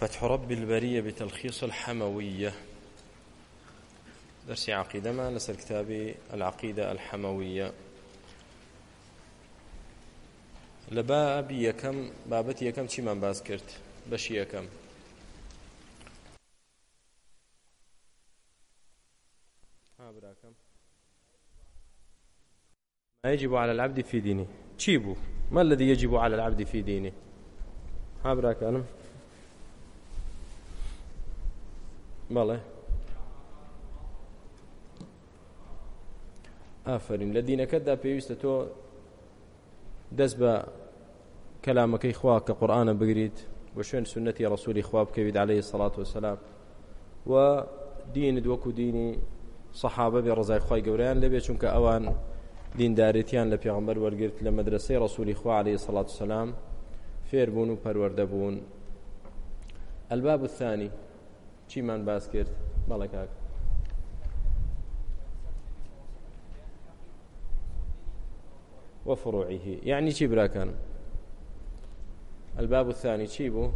فتح رب البرية بتلخيص الحموية درس عقيدة ما لسر كتاب العقيدة الحموية لباب يكم بابت يكم چی من باز کرد بشی يكم ها براكم ما يجب على العبد في دينه چی بو ما الذي يجب على العبد في دينه ها براكم بەڵێ ئافرین لە دینەکەتدا پێویستە تۆ دەست بە کەلامەکەی خوا کە قورآانە بگریت بۆ شوێن سنەتی ڕسووری خوا بکەوید عليه سەڵات وسلام و دینت وەکو دینی سەحابە بێ ڕزای خی گەوریان لەبێ چونکە ئەوان دیندارێتیان لە پێغمبەر وەرگرت لە مەدرسەی ڕسووری خوا عليه سەڵات وسلام فێر بوون و پەروەەردەبوون الباب الثانی چیمان باس کرد بەڵێ کاک وفڕوعیه یعنی چی براکانم الباب الثانی چی بوو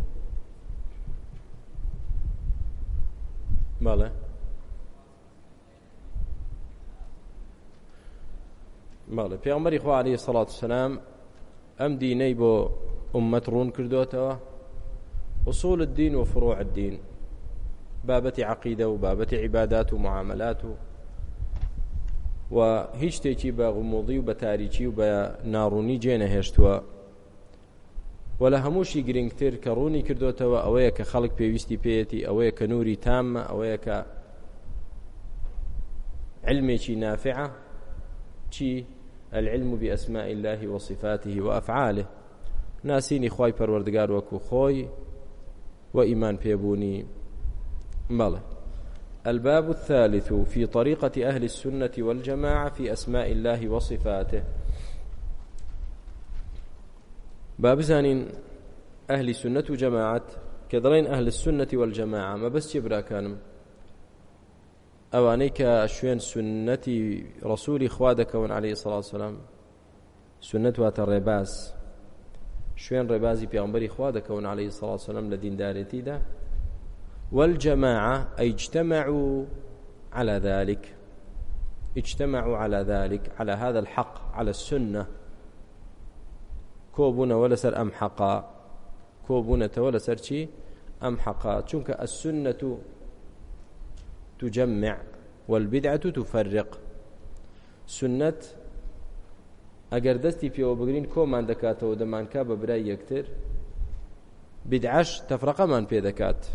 بەڵێ بەڵێ پێغمبەری خوالی سەڵات سلام ئەم دینەی بۆ ئومەت ڕوون کردوێتەوە وصول الدین و فروع الدین بابەتی عقیدە و بابەتی عیبادات و معاملات و و هیچ شتێکی بە غموڵی و بە تاریکی و بە ناڕوونی جێ نەهێشتووە و لە هەمووشی گرنگتر کە ڕوونی کردوتەوە ئەوەیە کە خەڵک پێویستی پێەتی ئەوەیە کە نووری تامە ئەوەیە کە علمێکی نافعە چی العلم بأسماء الله وصفاته وأفعاله ناسيني خوي پروردگار وكو خوي وإيمان پێبوونی بلى الباب الثالث في طريقة أهل السنة والجماعة في أسماء الله وصفاته باب زانين أهل سنة جماعة كدرين أهل السنة والجماعة ما بس يبرا كانم ئەوانەی کە شوێن سنەتی ڕسووری خوا دەکەون عليه سلاسلام سنت واتە ڕێباز شوێن ڕێبازی پیامبەری خوا دەکەون عليه سلاسلام لە دیندارێتیدا والجماعة أي اجتمعوا على ذلك اجتمعوا على ذلك على هذا الحق على السنة كوبون ولسر أم حقا كوبونة ولسر شي أم حقا چونك السنة تجمع والبدعة تفرق سنة ئەگەر دەستی پێوە بگرین کۆمان دەکاتەوە دەمانکە بە برای یەکتر بدعش تەفرەقەمان پێ دەکات.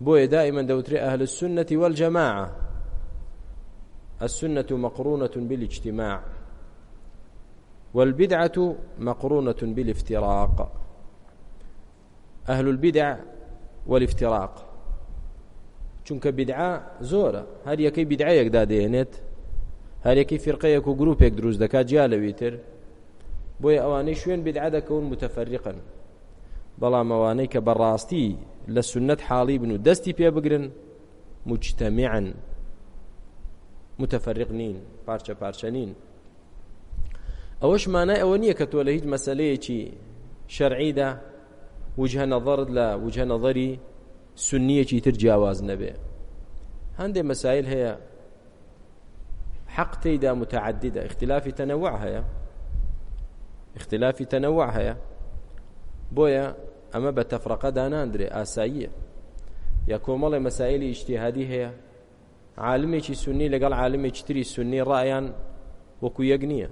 بوي دائما دوتري أهل السنة والجماعة السنة مقرونة بالاجتماع والبدعة مقرونة بالافتراق أهل البدع والافتراق چونکە بدعا زۆرە هەر یەکەی بدعەیەکدا دێنێت هەر یەکەی فرقەیەک و گرروپێک دروست دەکات جیا لەویتر بۆیە ئەوانەی شوێن بدعا دەکەون متەفەرریقن بەڵام ئەوانەی کە بەڕاستی لە سنت حاڵی بن و دەستی پێ بگرن مجتەمیعن متفرق نین پارچە پارچە نین ئەوەش مانای ئەوە نییە کە تۆ لە هیچ مەسلەیەکی شەرعیدا وجهە نەظرت لە وجهە نەظری سنیەکی تر جیاواز نەبێ هەندێک مەسایل هەیە حق تێیدا متعددە اختلافی تەنەوع هەیە اختلافی تەنەوع هەیە بۆیە ئەمە بە تەفرەقە داناندرێ ئاساییە یا کۆمەڵی مەسائللی ئیشتیهادی هەیە عالمێکی سنی لەگەڵ عالمێکی تری سنی ڕایان وەکو یەک نییە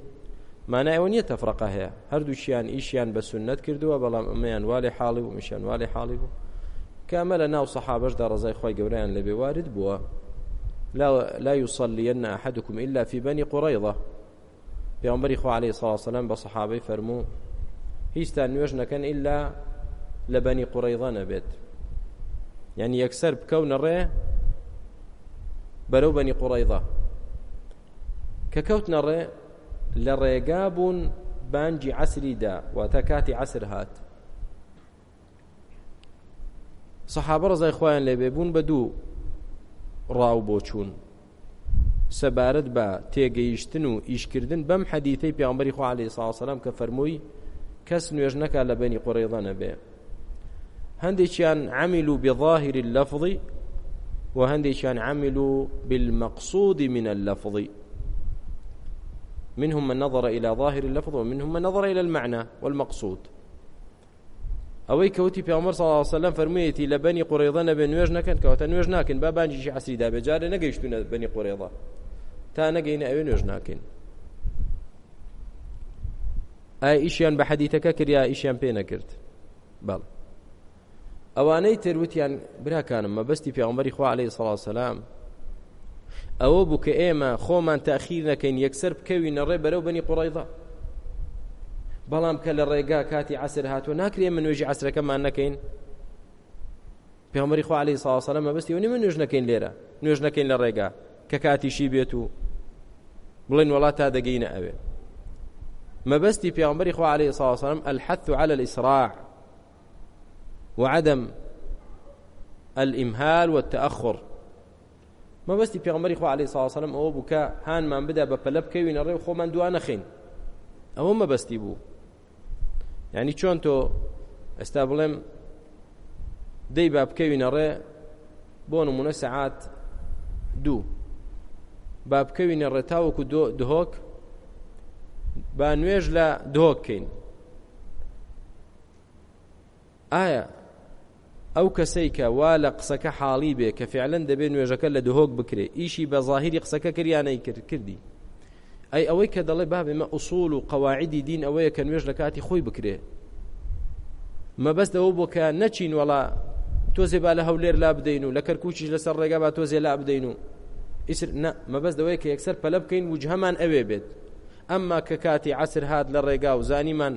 مانای ئەوە نییە تەفرەقە هەیە هەردووچیان ئیشیان بە سنت کردووە بەڵام ئەمەیان والی حاڵی و میشان والی حاڵی بوو کامە لە ناو سەحابەشدا ڕزای خۆی گەوریان لە بێوارد بووە لا, لا يصلين أحدكم إلا في بني قريظة پیامبری خو علیه الصلاه والسلام بە صحابەی فەرموو هیچتان نوێژ نەکەن ئللا لە بەنی قوڕیضە نەبێت یعنی یەکسەر بکەونە ڕێ بەرەو بەنی قوڕیضە کە کەوتنە ڕێ لە ڕێگا بوون بانجی عسریدا واتە کاتی عسر هات سەحابە ڕزای خۆیان لێبێ بوون بە دوو ڕاو بۆ چوون سەبارەت بە تێگەیشتن و ئیشکردن بەم حەدیتەی پیامبەری خۆ عليه ساوسلام کە فەرمووی کەس نوێژ نەکا لە بەنی قڕێڵە نەبێ هەندێکیان عمل و بظاهر اللفظ و هەندێکیان عمل بالمقصود من اللفظ منهم من نظر إلى ظاهر اللفظ ومنهم من نظر إلى المعنى والمقصود ئەوەی کەوتی پێمەەر ساڵسەلام فەرموویەتی لە بەنی قوڕێضە نەبێ نوێژ نەکەن کەوتە نوێژ ناکەن با بانجیشی عسیدا بێجارە نەگەیشتونە بەنی قوڕێضە تا نەگەینە ئەوێ نوێژ ناکەین ئا ئیشیان بە حەدیتەکە کردیا ئیشیان پێ نەکرد بەڵ ئەوانەی تروتیان براکانم مەبەستی پێغمبەری خوا عليه سڵ سلام ئەوە بوو کە ئێمە خۆمان تاخیر نەکەین یەکسەر بکەوینە ڕێ بەرەو بنی قوڕیدا بەڵام کە لە ڕێگا کاتی عسر هاتووە ناکرێ من نوێژی عسرەکەمان نەکەین پێغمبەری خوا عليه سڵ سلام مەبەستی و من نوێژ نەکەین لێرە نوێژ نەکەین لە ڕێگا کە کاتیشی بێت و بڵین وڵات تا دەگەینە ئەوێ مەبەستی پێغمبەری خوا عليه سڵ سلام الحث على الإسراع وعدم الإمهال والتأخر ما بەستی پێغمبەری خو عليه سا وسلم ئەوە بووکە هانمان بدا بە پەلە بکەوینە ڕێ خۆمان دوانە خین ئەوە مەبەستی بوو یعنی چۆن تۆ ئێستا بڵێم دەی با بکەوینە ڕێ بۆ نمونە سعات دوو با بکەوینە ڕێ تاوەکو دهۆک با نوێژ لە دهۆکەین ئایا ئەو کەسەی کە وا لە قسەکە حاڵی بێ کە فعلەن دەبێ نوێژەکە لە دهۆک بکرێ ئیشی بە ظاهری قسەکە کریانەی کرد کردی ئەی ئەوەی کە دەڵێ با بێمە ئووسول و قەواعیدی دین ئەوەیە کە نوێژ لە کاتی خۆی بکرێ مەبەست ئەوە بۆ کە نەچین وڵا تۆزێ با لە هەولێر لا بدەین و لە کەرکوچیش لەسەر ڕێگا با تۆزێ لا بدەین و ئیسر نە مەبەست ئەوەیە کە یەکسەر پەلە بکەین وجهەمان ئەوێ بێت ئەمما کە کاتی عسر هات لە ڕێگا و زانیمان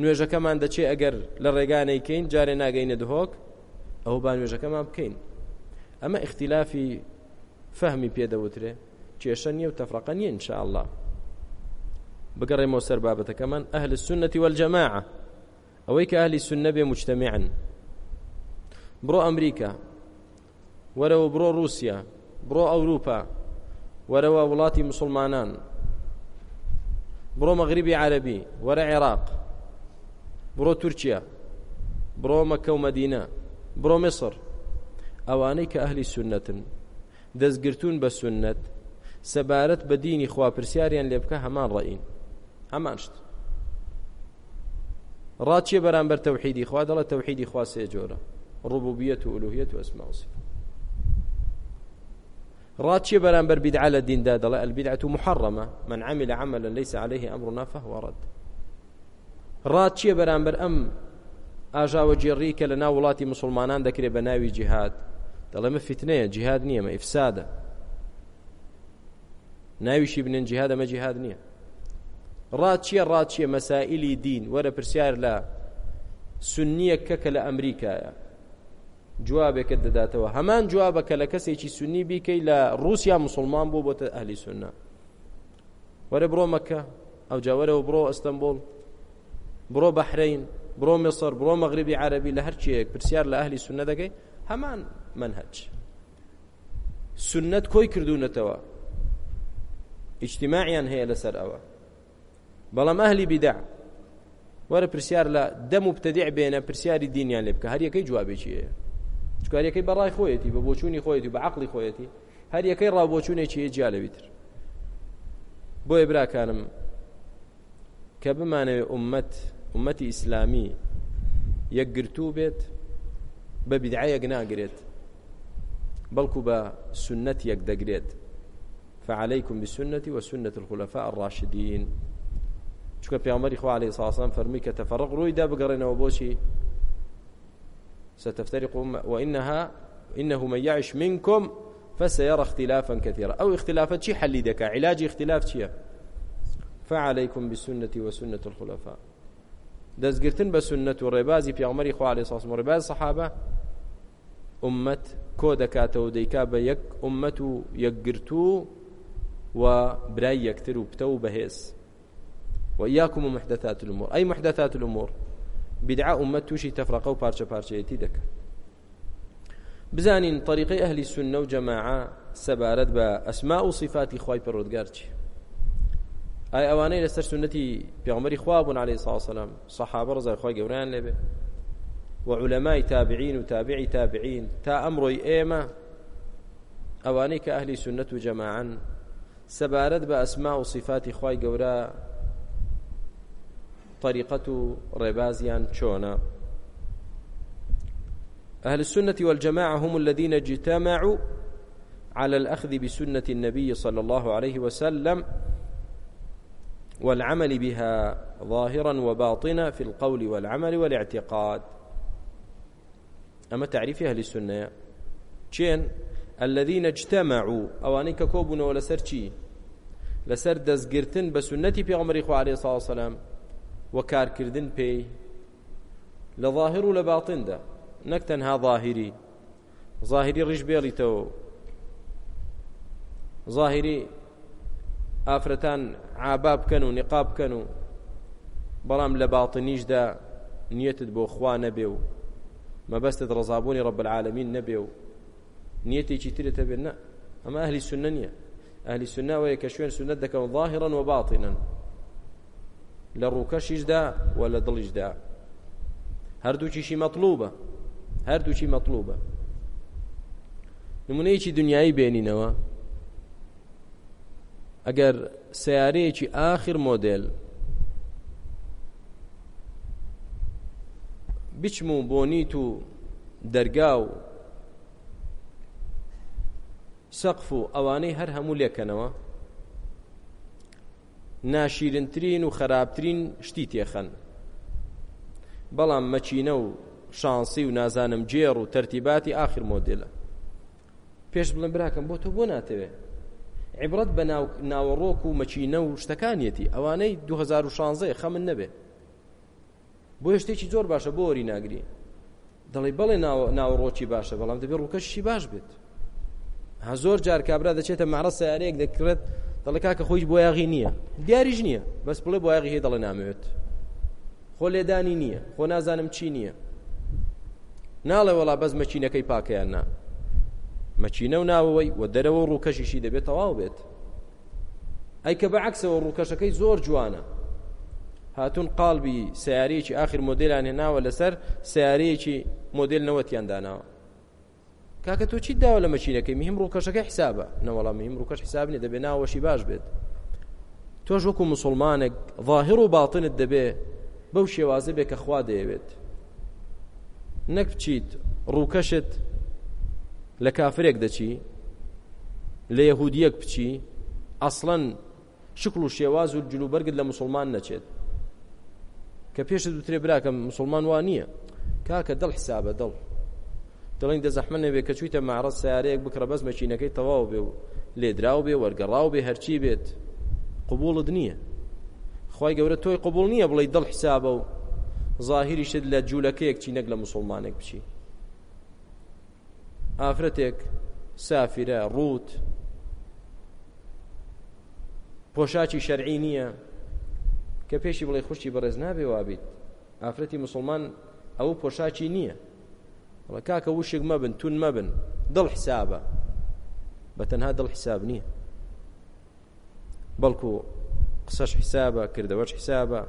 نوێژەکەمان دەچێ ئەگەر لە ڕێگانەی کەین جارێ ناگەینە دهۆک ئەو بانوێژەکەمان بکەین ئەمە اختلافی فەهمی پێدەوترێ کێشە نییە و تەفرەقە نیە انشاءله بگەڕێمەوە سەر بابەتەکەمان ئەهل سنەتی والجەماعە ئەوەی کە ئەهلی سنە بێ مجتەمعن بڕۆ ئەمریکا وەرەوە بڕۆ رووسیا بڕۆ ئەوروپا وەرەوە وڵاتی مسلمانان بڕۆ مەغریبی عربی وەرە عێراق بڕۆ تورکیا بڕۆ مەکە و مەدینە بڕۆ مصر ئەوانەی کە ئەهلی سنەتن دەستگرتون بە سنەت سەبارەت بە دینی خواپرسیاریان لێ بکە هەمان ڕئین هەمان شت ڕاچیە بەرامبەر تەوحیدی خوا دەڵە تەوحیدی خوا سێ جۆرە ڕبوبیەت و ئولوهیەت و ئەسما وسیف ڕاچیە بەرامبەر بیدعا لە دیندا دەڵێ ئەلبیدعەت و محەڕەمە من عمل عملا ليس عليه امرنا فهو رد ڕاچیە بەرامبەر ئەم ئاژاوە جێڕی کە لە ناو وڵاتی مسلمانان دەکرێت بە ناوی جیهاد دەڵێمە فتنەیە جیهاد نییە مە ئیفسادە ناویشی بنێن جیهاد ئەمە جیهاد نییە ڕات چییە ڕات چییە مەسائللی دین وەرە پرسیار لە سنیە کەکە لە ئەمریکایە جوابێکت دەداتەوە هەمان جوابە کە لە کەسێکی سنی بیکەی لە رووسیا مسلمان بۆ بۆتە ئەهلی سنە وەرە بڕۆ مەکە ئەو جاوەرەوە بڕۆ ئەستەمبول بڕۆ بەحرەین بڕۆ مێسەر بڕۆ مەغریبی عربی لە هەرچیەک پرسیار لە ئەهلی سونە دەگەی هەمان منهج سنت کۆی کردوونەتەوە ئیجتیماعیان هەیە لەسەر ئەوە بەڵام ئەهلی بیدع وەرە پرسیار لە دەم و بتەدیع بێنە پرسیاری دینیان لێ بکە هەر یەکەی جوابێکی هەیە چکارەکەی بەڕای خۆیەتی بە بۆچوونی خۆیەتی بە عقلی خۆیەتی هەر یەکەی ڕاوبۆچوونێکی هەیە جیالەویتر بۆیە براکانم کە بمانەوێ ئومەت ومەتی ئیسلامی یەکگرتوو بێت بە بیدعەیەک ناگرێت بەڵکو بە سنەت یەک دەگرێت فعليكم بسنتي وسنة الخلفاء الراشدين چکە پیامەری خو عليه الصلاه والسلام فرمی کە تفرق روی دا بگەڕێنەوە بۆچی ستفترق وانها انه من يعش منكم فسيرى اختلافا كثيرا او اختلافات شي حل دك علاج اختلاف شي فعليكم بسنتي وسنه الخلفاء دەستگرتن بە سنت و ڕێبازی پیامەری خوالی ساس و ڕێباز سەحابە ئومەت کۆ دەکاتەوە دەیکا بە یەک ئومەت و یەکگرت و و برای یەکتر و پتە و بەهێز وإياكم ومحدثات الأمور أي محدثات الأمور بدعة أمة توشي تفرقة وبارشة بارشة يتيدك بزانين طريقي أهل السنة وجماعة سبارت بأسماء وصفات إخواي برودقارتي ئای ئەوانەی لەسەر سنەتی پێغمەری خوابوون عليه ساسەلام سەحابە ڕزای خۆی گەوریان لێبێ وعلمای تابعین و تابعی تابعین تا ئەمڕۆی ئێمە ئەوانەی کە ئەهلی سنەت و جەماعەن سەبارەت بە ئەسما و صفاتی خی گەورە طریقەت و ڕێبازیان چۆنە أهل السنة والجماعة هم الذين اجتمعوا على الأخذ بسنة النبي صلى الله عليه وسلم والعمل بها ظاهرا وباطنا في القول والعمل والاعتقاد أما تعريف أهل السنة چين الذين اجتمعوا أوانيك كوبون ولا سرچي لسر دزگرتن بسنتي پیغمبر خو عليه الصلاه والسلام وكار كردن پي لظاهر ولا باطن ده نكتنها ظاهري ظاهري رجبيلي تو ظاهري ئافرەتان عابا بکەن و نقا بکەن و بەڵام لە باڵتنیشدا نیەتت بۆ خوا نەبێ و مەبەستت ڕزابوونی ڕب العالمین نەبێ و نیەتێکی ترێتە بێن نە ئەمە ئەهلی سنە نییە ئەهلی سناوەیە کە شوێن سنەت دەکەن ظاهرن و باڵتینن لە ڕووکەشیشدا و لە دڵیشدا هەردووکیشی مەطلوبە هەردووکی مەطلوبە نمونەیەکی دنیایی بێنینەوە ئەگەر سیارەیەکی ئاخر مۆدل بچم و بۆنیت و دەرگا و سەقف و ئەوانەی هەر هەموو لێکەنەوە ناشیرنترین و خراپترین شتی تێخەن بەڵام مەچینە و شانسی و نازانم جێر و تەرتیباتی آخر مۆدلە پێش بڵم براکەم بۆ تۆ بۆ ناتەوێت عیبرەت بە ناوەڕۆک و مەچینە و شتەکانیەتی ئەوانەی 2016 خەمن نەبێ بۆ شتێکی زۆر باشە بۆ وەری ناگری دەڵی بەڵێ ناوەڕۆکی باشە بەڵام دەبێت ڕووکەشی باش بێت ها زۆر جار کابرا دەچێتە مارە سیارەیەک دەکرێت دەڵی کاکە خۆی بۆ یاغی نییە دیاریش نییە بەس بڵێ بۆ یاغی هەیە دەڵێ نامەوێت خۆ لێدانی نییە خۆ نازانم چی نییە ناڵێ وڵا بەس مەچینەکەی پاکەیان نا مەچینە و ناوەوەی و دەرەوە ڕووکەشیشی دەبێت تەواو بێت ئەی کە بەعکسەوە ڕووکەشەکەی زۆر جوانە هاتون قالبی سیارەیەکی آخر مۆدلان هێناوە لەسەر سیارەیەکی مۆدل نەوەتیانداناوە کاکە تۆ چیت داوە لە مەچینەکەی مهم ڕووکەشەکە حسابە نەوەڵام مهم ڕووکەش حساب نێ دەبێ ناوەشی باش بێت تۆش وەکو مسلمانێک ظاهر و باڵتنت دەبێ بەو شێوازە بێ کە خوا دەیەوێت نەک بچیت ڕووکەشت لە کافرێک دەچی لە یەهودیەک بچی ئەسڵەن شکل و شێواز و جلوبەرگت لە مسلمان نەچێت کە پێشت دوترێ براکەم مسلمان وان نییە کاکە دڵ حسابە دڵ دڵین دەزەحمنە بێ کە چویتە مارە سیارەیەک بکرە بەس مەچینەکەی تەواو بێ و لێدراو بێ وەرگەڕاو بێ هەرچی بێت قوبولت نییە خی گەورە تۆی قوبول نییە بڵی دڵ حسابە و ظاهری شت لە جوولەکەیەک چینەک لە مسلمانێک بچی ئافرەتێک سافرە ڕوت پۆشاکی شەرعی نییە کە پێشی بڵێ خوشتی بەڕێز نابێ وابیت ئافرەتی مسلمان ئەو پۆشاکی نییە بەڵە کاکە وشێک مەبن تون مەبن دڵ حسابە بە تەنها دڵ حساب نییە بەڵکو قسەش حسابە کردەوەش حسابە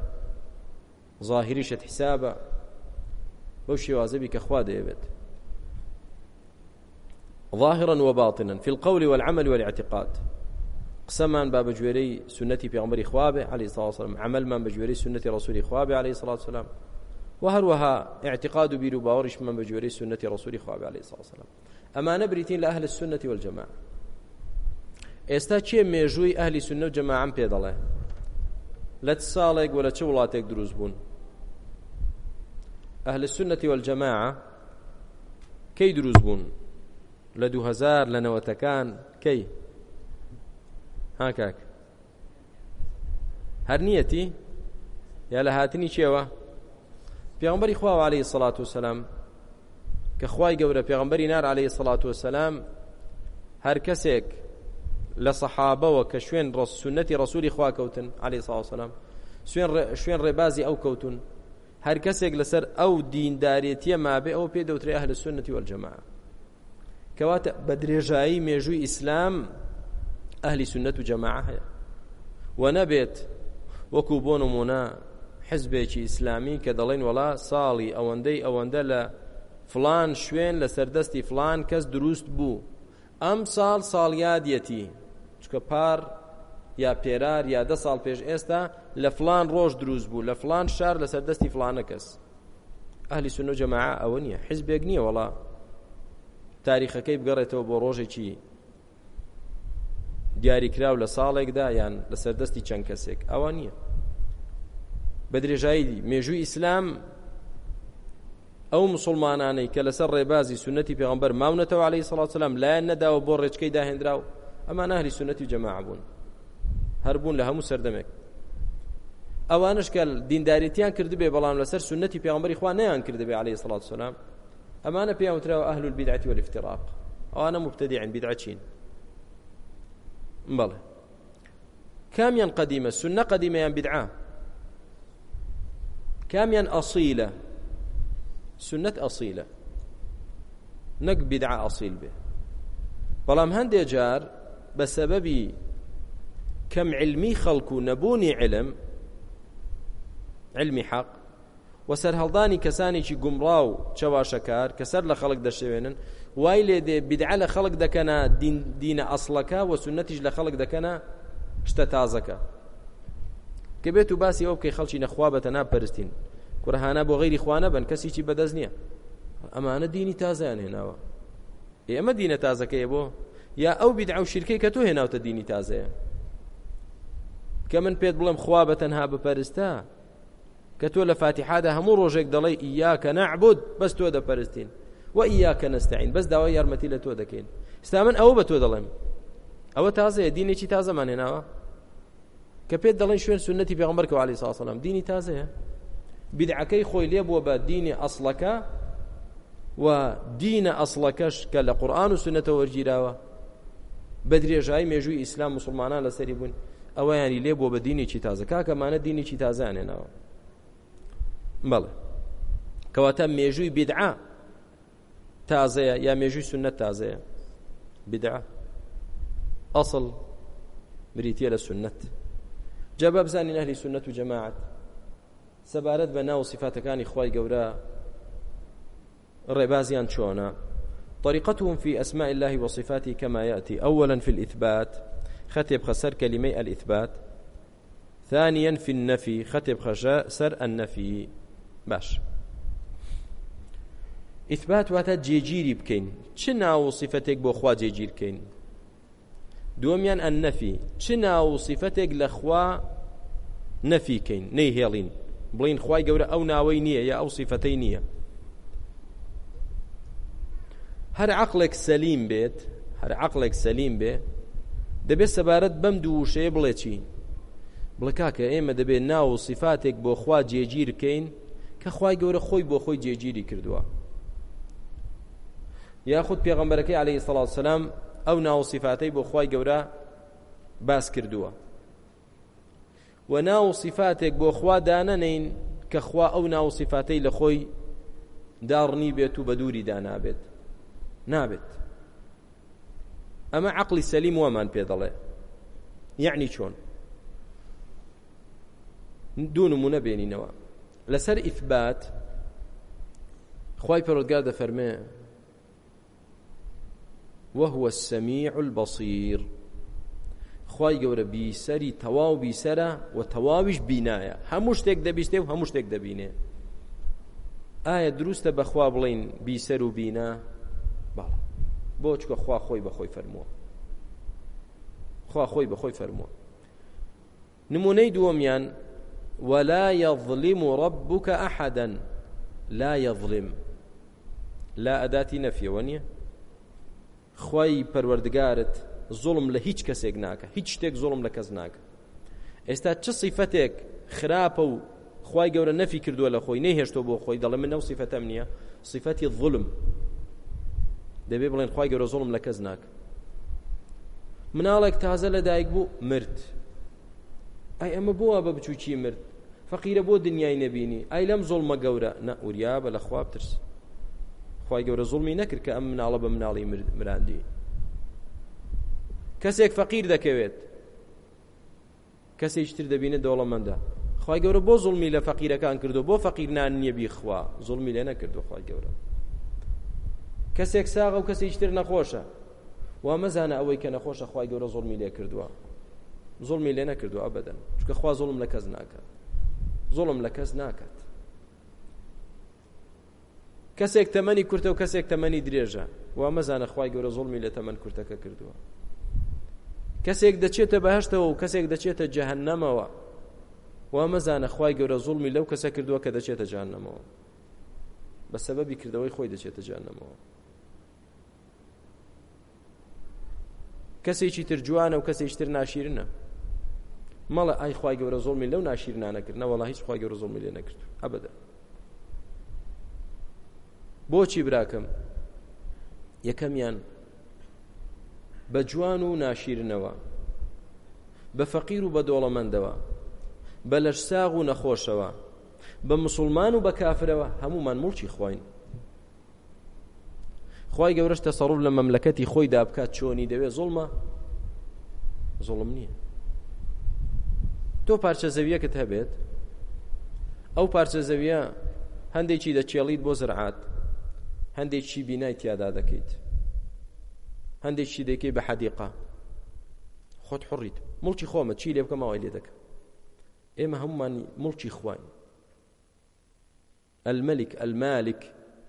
ظاهریشت حسابە بەو شێوازەبی کە خوا دەیەوێت ظاهرا وباطنا في القول والعمل والاعتقاد قسمان باب جويري سنتي بيغمبري خوابه عليه الصلاة والسلام عمل من بجويري سنة رسولي خوابه عليه الصلاة والسلام وهروها اعتقاد بيرو باورش من بجويري سنة رسولي خوابه عليه الصلاة والسلام أما نبريتين لأهل السنة والجماعة ئێستا چێ مێژووی ئەهلی سنە و جەماعم پێ دەڵێ لە چ ساڵێک وە لە چه وڵاتێک دروست بوون ئەهل سنەتی وەجەماع کەی دروست بوون لە 2000 لە نەوەتەکان کەی هاکاک هەر نیەتی یا لە هاتنی چێوە پێغمبەری خوا عليهەی سڵات وسلام کە خوای گەورە پێغمبەری نار عليهەی سڵات وسلام هەر کەسێک لە سەحابەوە کە شوێن ڕسونەتی ڕسووری خواکەوتن عليه ساوسلام شوێن شوێن ڕێبازی ئەو کەوتون هەر کەسێک لەسەر ئەو دینداریەتیە مابێ ئەو پێ دەوترێ هەل سنەتی وەرجەماە کەواتە بە درێژایی مێژووی ئیسلام ئەهلی سنت و جەماع هەیە و نەبێت وەکو بۆ نمونە حزبێکی ئیسلامی کە دەڵێن وڵا ساڵی ئەوەندەی ئەوەندە لە فلان شوێن لە سەردەستی فلان کەس دروست بوو ئەم ساڵ ساڵیادەتی چکە پار یا پێرار یا دە ساڵ پێش ئێستا لە فلان ڕۆژ دروست بوو لە فلان شار لە سەردەستی فلانە کەس ئەهلی سنو جەماع ئەوە نییە حزبێک نییە وڵا تاریخەکەی بگەڕێتەوە بۆ ڕۆژێکی دیاریکراو لە ساڵێکدا یان لەسەر دەستی چەند کەسێک ئەوە نییە بە درێژایی مێژووی ئیسلام ئەو مسلمانانەی کە لەسەر ڕێبازی سنەتی پێغمبەر ماونەتەوە عليه سڵات سلام لایەن نەداوە بۆ ڕێچکەی داهێنراو ئەمە نهری سنەتی جەماع بوون هەربوون لە هەموو سەردەمێک ئەوانش کە دینداریتیان کردبێ بەڵام لەسەر سنەتی پێغمبەری خوا نەیان کردبێ عليه سڵات سلام ئەمانە پیاوتراوە ئەهل البدعة والافتراق ئەوانە مبتدعن بدعچین بەڵێ كاميان قديمة سنة قديمة يان بدعة كاميان أصيلة سنة أصيلة نەک بدعا ئەسیل بێ بەڵام هەندێ جار بە سەبەبی کەم علمی خەڵکو و نەبوونی علم علمی حەق و سەرهەڵدانی کەسانێکی گومڕا و چەواشەکار کە سەر لە خەڵک دەشێوێنن وای لێ دێ بیدعە لە خەڵک دەکەنا دینە ئەسڵەکە و سنەتیش لە خەڵک دەکەنا شتە تازەکە کە بێت و باسی ئەو بکەی خەڵکی نەخوا بەتە ناپەرستین کوڕهانە بۆ غیری خوانە بن کەسیی بەدەست نییە ئەمانە دینی تازیان هێناوە ئێمە دینە تازەکەی بۆ یا ئەو بیدعە و شیرکەی کە تۆ هێناوتە دینی تازەیە کە من پێت بڵم خوا بە تەنها بپەرستە کە تۆ لە فاتیحادا هەموو ڕۆژێک دەڵێ ئیاکە نعبود بەس تۆ دەپەرستین و ئیاکە نستعین بەس داوای یارمەتی لە تۆ دەکەین ئستا من ئەوە بە تۆ دەڵێم ئەوە تازەیە دینێکی تازەمان هێناوە کە پێت دەڵێن شوێن سنەتی پێغمبەرکە علی ساسەڵام دینی تازەیە بیدعەکەی خۆی لێ بووە بە دینی ئەسڵەکە و دینە ئەسڵەکەش کە لە قورآن و سنەتە وەرگیراوە بە درێژایی مێژووی ئیسلام مسلمانان لەسەری بوون ئەوە ینی لێ بۆ بە دینێکی تازە کاکەمانە دینێکی تازانێنەوە بەڵێ کەواتە مێژووی بیدعا تازەیە یا مێژووی سنە تازەیە بدعا ئەسڵ بریتە لە سنت جا بە بزانین ئەهلی سنت و جەماعەت سەبارەت بە ناو سیفاتەکانی خی گەورە ڕێبازیان چۆنە طريقتهم في أسماء الله وصفاته كما يأتي أولا في الإثبات ختب خسر كلمة الإثبات ثانيا في النفي ختب خسر النفي باش ئیثبات واتە جێگیری بکەین چ ناو سیفەتێک بۆ خوا جێگیر بکەین دووەمیان ئەن نەفی چ ناو سیفەتێک لە خوا نەفیکەین نەیهێڵین بڵین خوای گەورە ئەو ناوەی نییە یا ئەو سیفەتەی نییە هەر عقلێک سەلیم بێت هەر عقلێک سەلیم بێ دەبێت سەبارەت بەم دوو شەیە بڵێ چی بڵکاکە ئێمە دەبێت ناو سیفاتێک بۆ خوا جێگیر بکەین کە خی گەورە خۆی بۆ خۆی جێگیری کردووە یاخود پێغەمبەرەکەی عليه سلاات سلام ئەو ناوسیفاتەی بۆ خی گەورە باس کردووە و ناوسیفاتێک بۆ خوا دانەنین کە خوا ئەو ناوسیفاتەی لە خۆی داڕنی بێت و بە دووری دانابێت نابێت ئەمە عقلی سەلیم وەمان پێ دەڵێ یعنی چۆن دوو نمونە بێنینەوە لەسەر ئیثبات خی پەرۆگار دەفەرمێ وهوە السەمیع البەسیر خی گەورە بیسەری تەواو بیسەرە و تەواویش بینایە هەموو شتێک دەبیستێ و هەموو شتێک دەبینێ ئایا دروستە بەخوا بڵین بیسەر و بینا باڵ بۆ چکە خوا خۆی بەخۆی فەرمووە خوا خۆی بەخۆی فەرمووە نمونەی دووەمیان ولا يظلم ربك أحدا لا يظلم لا أداتي نفي ونية خوي پروردگارت ظلم لە هیچ کەسێک ناکە هیچ شتێک زۆڵم لە کەس ناکە ئێستا چ سیفەتێک خراپە و خی گەورە نەفی کردووە لە خۆی نەهێشتۆ بۆ خۆی دەڵێ من نەو سیفەتەم نییە سیفەتی ظلم دەبێ بڵێن خی گەورە زۆڵم لە کەس ناکە مناڵێک تازە لە دایک بوو مرد ئەی ئەمە بووە بە بچووکی مرد فەقیرە بۆ دنیای نەبینی ئای لەم زۆڵمە گەورە نەوریا بە لە خواب ترس خی گەورە زوڵمی نەکرد کە ئەم مناڵە بە مناڵی مراندی کەسێک فەقیر دەکەوێت کەسێک تر دەبینە دەوڵەمەندە خی گەورە بۆ زوڵمی لە فەقیرەکان کردو بۆ فەقیرنان نییە بیخوا زوڵمی لێ نەکردو خی گەورە کەسێک ساغە و کەسێک تر نەخۆشە وا مەزانە ئەوەی کە نەخۆشە خی گەورە زوڵمی لێ کردووە زوڵمی لێ نەکردو ئەبدەن چکە خوا زوڵم لە کەس ناکات زۆڵم لە کەس ناکات کەسێک تەمەنی کورتە و کەسێک تەمەنی درێژە وا مەزانە خی گەورە زۆڵمی لە تەمەەن کورتەکە کردووە کەسێک دەچێتە بەهشتەوە و کەسێک دەچێتە جەهنەمەوە وا مەزانە خی گەورە زوڵمی لەو کەسە کردووە کە دەچێتە جانەمەوە بە سەبەبی کردەوەی خۆی دەچێتە جانەمەوە کەسێکی تر جوانە و کەسێکی تر ناشیرنە مەڵە ئای خخوای گەورە زۆڵمی لەو ناشیرنانەکرد نەوەڵ هیچ خخوای گەورە زۆڵمی لێ نەکرد ئەبدا بۆچی براکەم یەکەمیان بە جوان و ناشیرنەوە بە فەقیر و بە دۆڵەمەندەوە بە لەشساغ و نەخۆشەوە بە مسلمان و بە کافرەوە هەمومان مڵکی خوین خی گەورەشتە سەڕوب لە مەملەکەتی خۆی دابکات چۆنی دەوێت زڵمە زڵم نییە تۆ پارچە زەویەکەت هەبێت ئەو پارچە زەویە هەندێکی دەچێڵیت بۆ زرعات هەندێکی بینای تیادا دەکەیت هەندێکی دەکەی بە حەدیقا خۆت حڕیت مڵکی خۆمە چی لێ بکەم ئەوەی لێ دەکەم ئێمە هەمومانی مڵکی خوین ئەلمەلیک ئەلمالک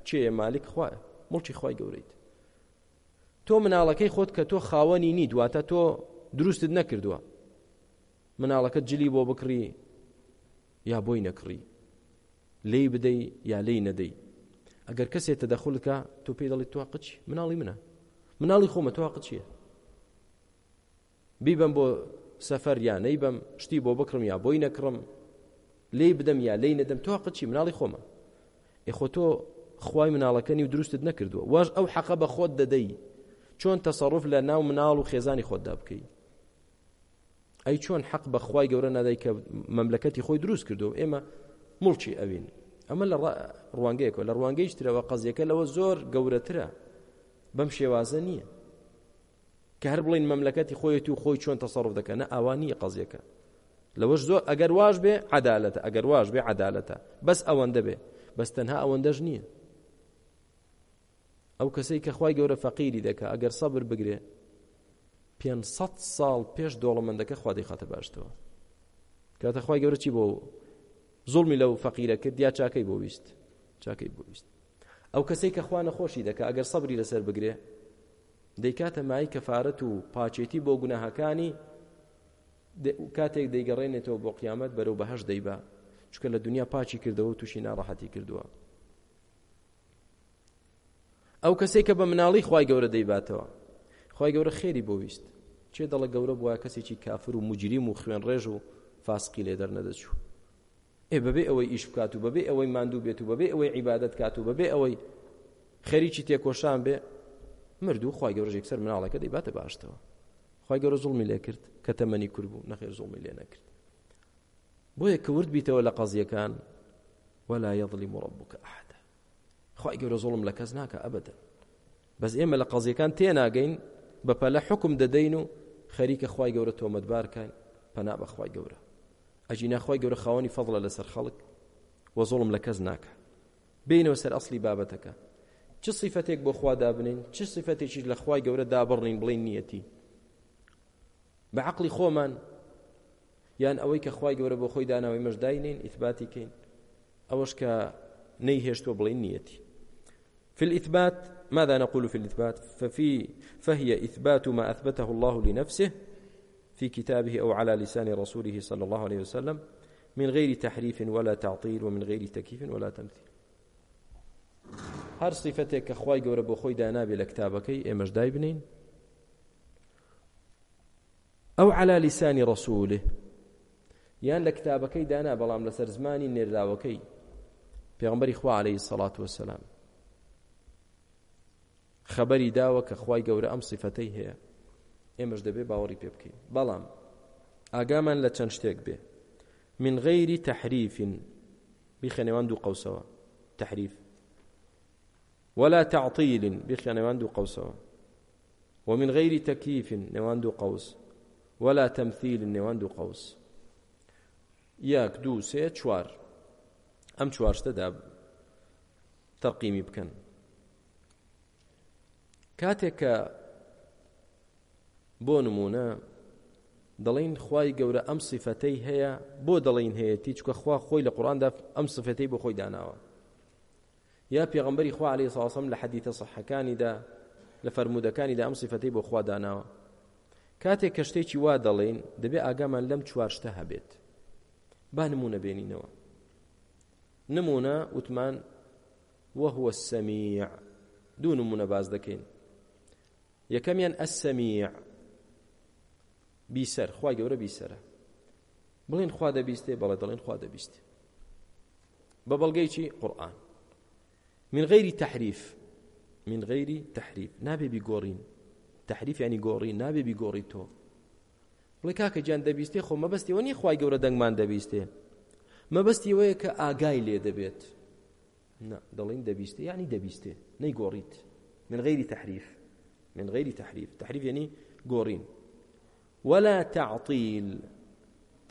چێ مالک خوایە مڵکی خی گەورەیت تۆ مناڵەکەی خۆت کە تۆ خاوەنی نی دواتە تۆ دروستت نەکردووە مناڵەکە جلی بۆ بکڕی یا بۆی نەکڕی لی بدەی یا لی نەدەی ئەگەر کەسێک تەدەخلکە تۆ پێی دەڵی تو قچ مناڵی منە مناڵی خۆمە تو قچیە بیبم بۆ سەفەر یا نەیبم شتی بۆ بکڕم یا بۆی نەکڕم لی بدەم یا لی نەدەم تو قچی مناڵی خۆمە ئێخۆ تۆ خوای مناڵەکەنی و دروستت نەکردووە واش ئەو حەقە بە خۆت دەدەی چۆن تەسەڕف لە ناو مناڵ و خێزانی خۆتدا بکەیت ئەی چۆن حەق بە خی گەورە نادای کە مەملەکەتی خۆی دروست کردو ئێمە مڵچی ئەوین ئەمە لە ڕوانگەیەکەوە لە ڕوانگەی ترەوە قەزیەکە لەوە زۆر گەورەترە بەم شێوازە نییە کە هەر بڵین مەملەکەتی خۆیەتی و خۆی چۆن تەسەڕف دەکەن ئەوانیە قەزیەکە لەوەش زۆر ئەگەر واش بێ عدالەتە ئەگەر واش بێ عدالەتە بەس ئەوەندە بێ بەس تەنها ئەوەندەش نییە ئەو کەسەی کە خی گەورە فەقیری دەکە ئەگەر سەبر بگرێ 500 ساڵ پێش دۆڵەمەندەکە خوادەی خاتە باشتەوە کاتە خی گەورە چی بۆ زڵمی لەو فەقیرە کرد یا چاکەی بۆ ویست چاکەی بۆ ویست ئەو کەسەی کە خوا نەخۆشی دەکە ئەگەر سەبری لەسەر بگرێ دەیکاتە مای کەفاەت و پاچێتی بۆ گوناهەکانی کاتێک دەیگەڕێنێتەوە بۆ قیامەت بەرەو بەهش دەیبا چکە لە دنیا پاچی کردەوە تووشی ناڕەحەتی کردووە ئەو کەسێک کە بە مناڵی خی گەورە دەیباتەوە خی گەورە خێری بۆویست چێ دەڵە گەورە بووە کەسێکی کافر و مجریم و خوێن ڕێژ و فاسقی لێ دەرنەدەچوو ئێ بەبێ ئەوەی ئیش بکات و بەبێ ئەوەی ماندوو بێت و بەبێ ئەوەی عیبادت کات و بەبێ ئەوەی خەریکی تێکۆشان بێ مردوو خی گەورژێک سەر مناڵەکە دەیباتە باشتەوە خی گەورە زوڵمی لێ کرد کە تەمەنی کورد بوو نەخێر زوڵمی لێ نەکرد بۆیە کەورد بیتەوە لە قەزیەکان ولا يظلم ربك أحدا خی گەورە زوڵم لە کەس ناکە ئەبدەن بەس ئێمە لە قەزیەکان تێناگەین بەپەلە حکم دەدەین و خەریکە خی گەورە تۆمەتبارکەین پەنا بەخوای گەورە ئەجی ناخوای گەورە خاوەنی فەڵە لەسەر خەڵک وە زۆڵم لە کەس ناکە بینەوە سەر ئەسلی بابەتەکە چ سیفەتێک بۆ خوا دابنین چ سیفەتێکیش لە خی گەورە دابڕین بڵین نیەتی بە عقلی خۆمان یان ئەوەی کە خی گەورە بۆ خۆی داناوەی مەشداینین ئیثباتی کەین ئەوەش کە نەیهێشتۆ بڵین نیەتی فل ئیثبات ماذا نقول في الإثبات ففي فهي إثبات ما أثبته الله لنفسه في كتابه أو على لسان رسوله صلى الله عليه وسلم من غير تحريف ولا تعطيل ومن غير تكييف ولا تمثيل هەر صفتێک کە خی گەورە بۆ خۆی دانابێ لە کتابەکەی ئێمەش دای بنین ئەو علا لیسانی ڕسوولێ یان لە کتابەکەی دانا بەڵام لەسەر زمانی نێرداوەکەی پێغمبەری خوا عليهەی سەڵات وسلام خەبەری داوە کە خی گەورە ئەم سیفەتەی هەیە ئێمەش دەبێ باوەڕی پێ بکەین بەڵام ئاگامان لە چەند شتێک بێ من غەیری تحریفین بیخێنێوان دوو قوسەوە تحریف ولا تعطيل بخنوان دو قوسوا ومن غير تكييف نوان دو قوس ولا تمثيل نوان دو قوس ياك دو سي چوار ام چوار شتدا ترقيمي بكن کاتێک کە بۆ نمونە دەڵین خی گەورە ئەم سیفەتەی هەیە بۆ دەڵین هەیە تیچکە خوا خۆی لە قڕاندا ئەم سفەتەی بۆ خۆی داناوە یا پێغمبەری خوا عليه ساسم لە حەدیتە سەحەکانیدا لە فەرمودەکانیدا ئەم سیفەتەی بۆ خوا داناوە کاتێک کە شتێکی وا دەڵێن دەبێ ئاگامان لەم چوارشتە هەبێت با نمونە بێنینەوە نمونە وتمان وەهوە سەمیع دوو نمونە باز دەکەین یەکەمیان ئەسەمیع بیسەر خوا گەورە بیسەرە بڵین خوا دەبیستێ بەڵێ دەڵێن خوا دەبیستێ بە بەڵگەی چی قورآن من غیری تحریف من غیری تحریف نابێ بیگۆڕین تحریف ینی گۆڕی نابێ بیگۆڕی تۆ بڵێ کاکە گیان دەبیستێ خۆ مەبەستیەوە نی خوای گەورە دەنگمان دەبیستێ مەبەستی وەیە کە ئاگای لێ دەبێت دەڵین دەبیستێ یعنی دەبیستێ نەیگۆڕیت من غیری تحریف من غير تحريف تحريف يعني قورين ولا تعطيل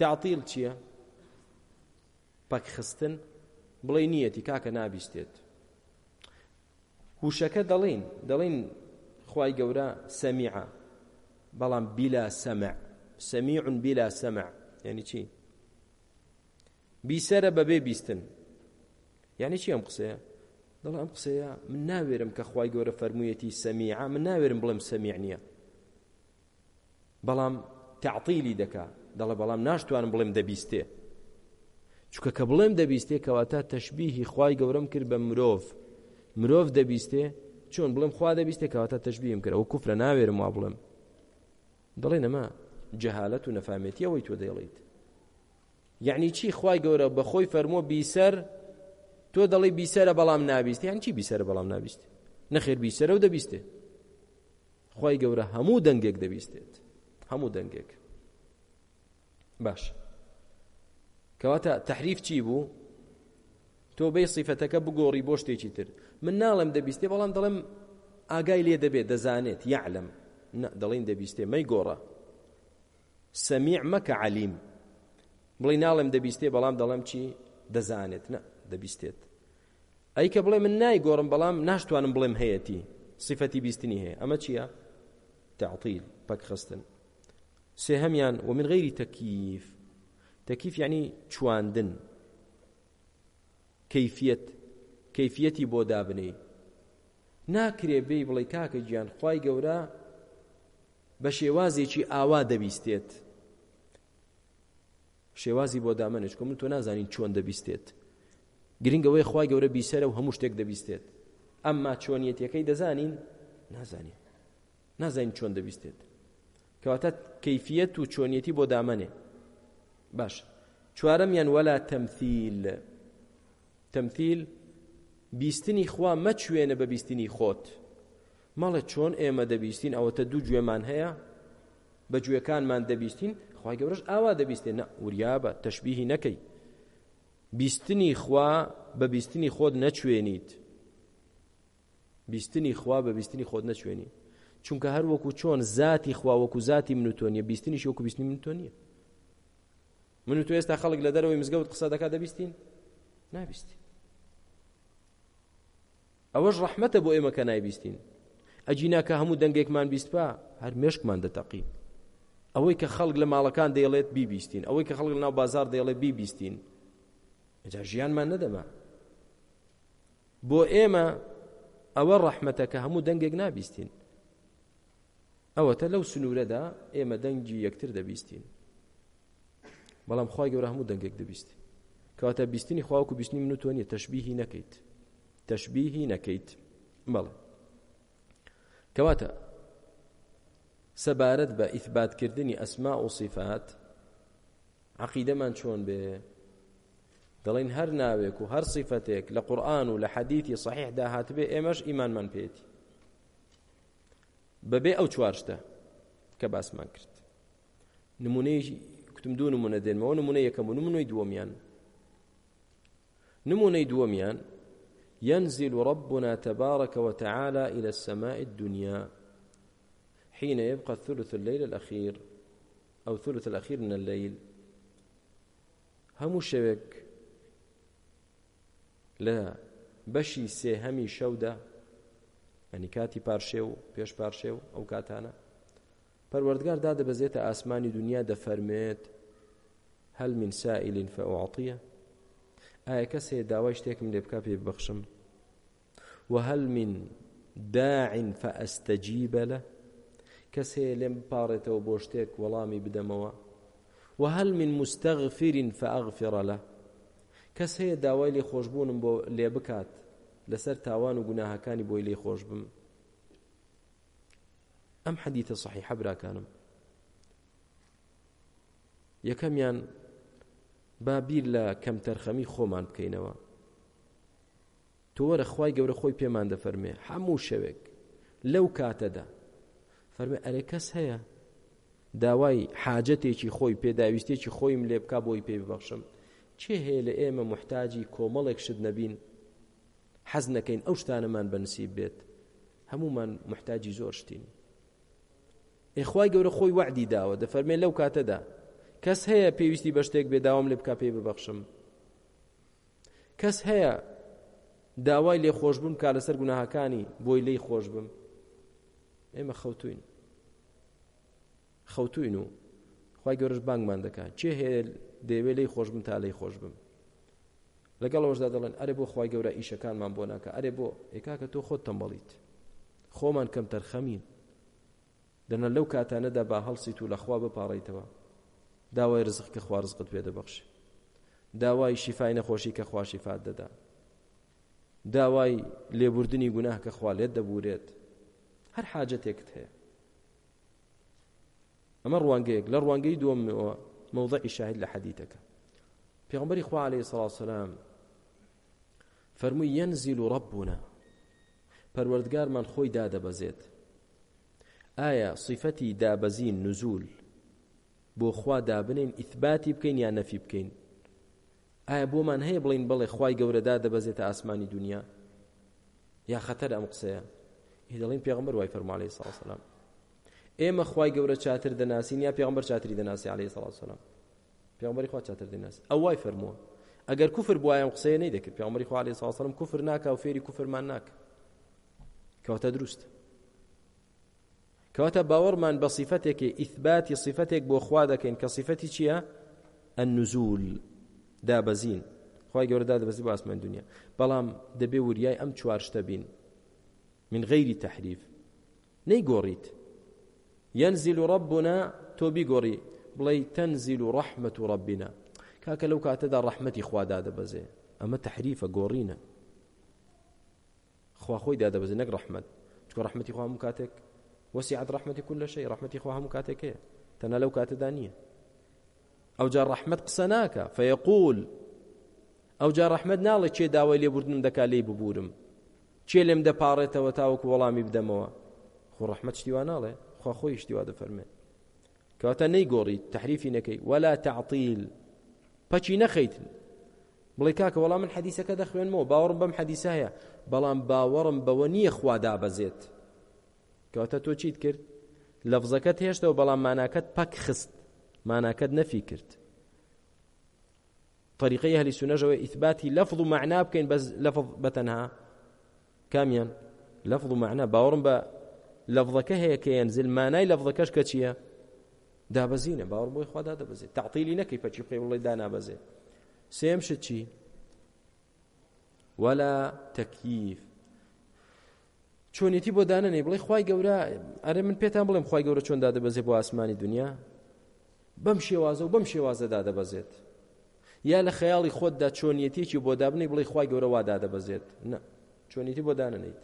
تعطيل چییە پەکخستن بڵێ نیەتی کاکە نابیستێت هوشەکە دەڵین دەڵین خی گەورە سەمیع بەڵام بیلا سەمع سەمیع بیلا سەمع یعنی چی بیسەرە بەبێ بیستن یعنی چی ئەم قسەیە دەڵام ئەم قسەیە من ناوێرم کە خی گەورە فەرموویەتی سەمیع من ناوێرم بڵم سەمیع نییە بەڵام تعطیلی دەکا دەڵێ بەڵام ناشتوانم بڵێم دەبیستێ چکە کە بڵێم دەبیستێ کەواتە تەشببیهی خی گەورم کرد بە مرۆڤ مرۆڤ دەبیستێ چۆن بڵم خوا دەبیستێ کەواتە تەشببیم کرد ئەو کوفرە ناوێرم وا بڵم دەڵێ نەما جەهالەت و نەفامێتی ئەوەی تۆ دەیڵیت یعنی چی خی گەورە بە خۆی فەرمۆ بیسەر تۆ دەڵی بیسەرە بەڵام نابیستی هەن چی بیسەرە بەڵام نابیستی نەخێر بیسەرە و دەبیستێ خی گەورە هەموو دەنگێک دەبیستێت هەموو دەنگێک باش کەواتە تحریف چی بوو تۆ بەی سیفەتەکە بگۆڕی بۆ شتێکی تر من ناڵم دەبیستێ بەڵام دەڵم ئاگای لێ دەبێت دەزانێت یعلم دەڵین دەبیستێ مەی گۆڕە سەمیع مەکە علیم بڵی ناڵم دەبیستێ بەڵام دەڵم چی دەزانێت نە دەبیستێت ئەی کە بڵێ من نایگۆڕم بەڵام ناشتوانم بڵێم هەیەی صفەتی بیستنی هەیە ئەمە چییە تعطیل پەکخستن سێهەمیان و من غیری تەکیف تەکیف یعنی چواندن کەفیت کەفیەتی بۆ دابنی ناکرێ بێ بڵێ کاکە گیان خی گەورە بە شێوازێکی ئاوا دەبیستێت شێوازی بۆ دامنش کۆ من تۆ نازانین چۆن دەبیستێت گرنگەوەی خی گەورە بیسەرە و هەموو شتێک دەبیستێت ئەمما چۆنیەتەکەی دەزانین نازانین نازانین چۆن دەبیستێت کەواتە کەفیەت و چۆنیەتی بۆ دامنێ باش چوارەمیان وەلا تەمثیل تەمثیل بیستنی خوا مەچوێنە بە بیستنی خۆت مەڵە چۆن ئێمە دەبیستین ئەوەتە دوو گوێمان هەیە بە گوێکانمان دەبیستین خی گەورەش ئاوا دەبیستێن نە وریابە تەشببیهی نەکەی بیستنی خوا بە بیستنی خۆت نەچوێنیت بیستنی خوا بە بیستنی خۆت نەچوێنی چونکە هەر وەکو چۆن زاتی خوا وەکو زاتی من و تۆ نیە بیستنیش وەکو بیستنی من تۆ نیە من و تۆ ئێستا خەڵک لە دەرەوەی مزگەوت قسە دەکات دەبیستین نابیستی ئەوەش ڕەحمەتە بۆ ئێمە کە نایبیستین ئەجینا کە هەموو دەنگێکمان بیستپا هەر مێشکمان دەتەقی ئەوەی کە خەڵک لە ماڵەکان دەیڵێت بیبیستین ئەوەی کە خەڵک لە ناو بازار دەیڵێ بیبیستین بی ئەجا ژیانمان نەدەما بۆ ئێمە ئەوە ڕەحمەتەکە هەموو دەنگێک نابیستین ئەوەتە لەو سنوورەدا ئێمە دەنگی یەکتر دەبیستین بەڵام خی گەورە هەموو دەنگێک دەبیست کەواتە بیستنی خواوەکو بیستنی من و تۆ نیە تەشببیهی نەکەیت تەشببیهی نەکەیت بەڵێ کەواتە سەبارەت بە ئیثباتکردنی ئەسما و صفات عقیدەمان چۆن بێ دەڵین هەر ناوێک و هەر سیفەتێک لە قورآن و لە حەدیتی صحیح داهاتبێ ئێمەش ئیمانمان پێێتی بەبێ ئەو چوارشتە کە باسمان کرد نمونەیەکی کوتم دوو نمونە دێنمەوە نمونە یەکەم و نمونەی دووەمیان نمونەی دووەمیان ينزل ربنا تبارك وتعالى إلى السماء الدنيا حين يبقى الثلث الليل الأخير أو ثلث الأخير من الليل هم شبك لە بەشی سێهەمی شەودا ئەنی کاتی پارشێ و پێش پارشێ و ئەو کاتانە پەروەردگار دادەبەزێتە ئاسمانی دنیا دەفەرمێت هەل من سائلین فەعاتیە ئایا کەس هەیە داوای شتێکم لێ بکە پێ ببەخشم وهل من داع فأستجيب له کەس هەیە لێم بپارێتەوە بۆ شتێک وەڵامی بدەمەوە وهل من مستغفر فأغفر له کەس هەیە داوای لێ خۆشببوونم بۆ لێ بکات لەسەر تاوان و گوناهەکانی بۆی لێ خۆش بم ئەم حەدیتە صحی حەبراکانم یەکەمیان بابیر لە کەم تەرخەمی خۆمان بکەینەوە تۆ وەرە خی گەورە خۆی پێمان دەفەرمێ هەموو شەوێک لەو کاتەدا فەرمێ ئەرێ کەس هەیە داوای حاجەتێکی خۆی پێداویستێکی خۆیم لێ بک بۆی پێببەخشم چێ هەیە لە ئێمە محتاجی کۆمەڵێک شت نەبین حەز نەکەین ئەو شتانەمان بەنسیب بێت هەمومان محتاجی زۆر شتین ئێخوای گەورە خۆی وعدی داوە دەفەرمێ لەو کاتەدا کەس هەیە پێویستی بە شتێک بێداوام لێ بک پێی ببەخشم کەس هەیە داوای لێ خۆشببووم کا لەسەر گوناهاکانی بۆی لی خۆش بم ئێمە خەوتوین خەوتوین و خی گەورەش بانگمان دەکات چێ هەیە دەیەوێت لی خۆش بم تا لی خۆش بم لەگەڵ ئەوەشدا دەڵێن ئەرێ بۆ خی گەورە ئیشەکانمان بۆ ناکە ئەرێ بۆ ئێکاکە تۆ خۆت تەمبەڵیت خۆمان کەم تەرخەمین دەنە لەو کاتانەدا با هەڵسی تو لەخوا بپاڕیتەوە داوای رزق کە خوارزقت پێ دەبەخشێ داوای شیفای نەخۆشی کە خواشیفات دەدا داوای لێبوردنی گوناه کە خوا لێت دەبورێت هەر حاجەتێکت هەیە ئەمە ڕوانگەیەک لە ڕوانگەی دووەمەوە موضع شاهد لە حەدیتەکە پێغمبەری خوا عليه سڵ سلام فەرمووی ينزل ربنا پەروەردگارمان خۆی دادەبەزێت ئایا صفەتی دابەزین نزول بۆ خوا دابنین ئیثباتی بکەین یا نەفی بکەین ئایا بۆمان هەیە بڵین بڵێ خی گەورەدا دەبەزێتە ئاسمانی دنیا یا خەتەر ئەم قسەیە هی دەڵین پێغمبەر وای فەرمالی ساسەلام ئێمە خی گەورە چاتر دەناسین یا پێغمبەر چاتری دەناسی عليه سڵ سلام پێغمبەری خوا چاتر دەناسی ئەو وای فەرمووە ئەگەر کوفر بوایم قسەیە نەیدەکرد پێغمبەری خوا عليه سلام کوفر ناکە و فێری کوفرمان ناکە کەواتە دروست کەواتە باوەڕمان بە صیفەتێکی ئیثباتی صیفەتێک بۆ خوا دەکەین کە صیفەتی چییە ئەنزول دابەزین خی گەورەدا دەبەزی بە ئاسمان دنیا بەڵام دەبێ وریای ئەم چوار شتە بین من غیری تحریف نەیگۆڕیت ينزل ربنا توبي قري بلي تنزل رحمة ربنا كاك لو كاتدا رحمتي خوا دادا بزي أما تحريف قورينا خوا خوي دادا بزي نك رحمة تكون رحمتي خوا مكاتك وسعت رحمتي كل شيء رحمتي خوا مكاتك تنا لو كاتدا نية أو جار رحمة قسناك فيقول ئەو جا ڕەحمەد ناڵێ چێ داوای لێبوردنم دەکا لێی ببوورم چێ لێم دەپارێتەوە تاوەکو وەڵامی بدەمەوە خۆ ڕەحمەت شتیوان ناڵێ خۆی شتیوا دەفەرمێ کەواتە نەیگۆڕیت تحریفی نەکەی ولا تعطیل پەچی نەخەیت بڵێ کاکە وەڵام من حەدیسەکە دەخوێنمەوە باوەڕم بەم حەدیسە هەیە بەڵام باوەڕم بەوە نییە خوادا بەزێت کەواتە تۆ چیت کرد لەفزەکەت هێشتەوە بەڵام ماناکەت پەک خست ماناکەت نەفی کرد طريقي أهل السنة جوا إثباتي لفظ معناه بكين بس لفظ بتنها كاميا لفظ معناه باورم با لەفظەکە هەیە کە ینزل مانای لەفظەکەش کە چییە دابەزینە باوەڕ بۆی خوادا دەبەزێت تعقیلی نەکەی پەچی پێی بڵێ دانابەزێ سێم شت چی ولا تەکیف چۆنیەتی بۆ دانەنێ بڵێ خی گەورە ئەرە من پێتان بڵێم خی گەورە چۆن دادەبەزێ بۆ ئاسمانی دنیا بەم شێوازە و بەم شێوازە دادەبەزێت یا لە خەیاڵی خۆتدا چۆنیەتێکی بۆ دابنی بڵێ خی گەورە وا دادەبەزێت نه چۆنیەتی بۆ دانەنیت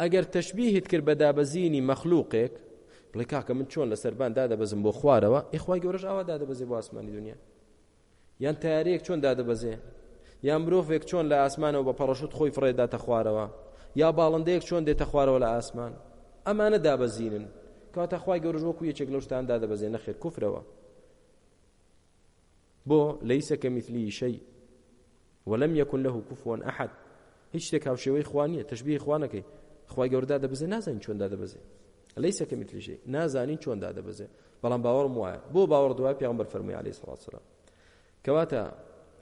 ئەگەر تەشببیهت کرد بە دابەزیینی مەخلووقێک بڵێ کاکە من چۆن لە سەربان دادەبەزم بۆ خوارەوە یخوای گەورەش ئاوا دادەبەزێ بۆ ئاسمانی دنیا یان تارەیەک چۆن دادەبەزێ یان مرۆڤێک چۆن لە ئاسمانەوە بە پەڕەشوت خۆی فڕێداتە خوارەوە یا باڵندەیەک چۆن دێتە خوارەوە لە ئاسمان ئەمانە دابەزینن کاتە خوای گەورەش وەکو یەکێک لەو شتان دادەبەزێ نەخێر کوفرەوە بۆ لەیسەکە مثلی شەی ولم يكن له كفوا أحد هیچ شتێک هاوشێوەی خوانیە تشبیه خوانەکەی خی گەوردا دەبزێ نازانین چۆندا دەبزێ لەی سەکە میتلیژێ نازانین چۆندا دەبزێ بەڵام باوەڕم وایە بۆ باوەڕ دوای پیامبەر فەرمووی علی سڵاتسرا کەواتە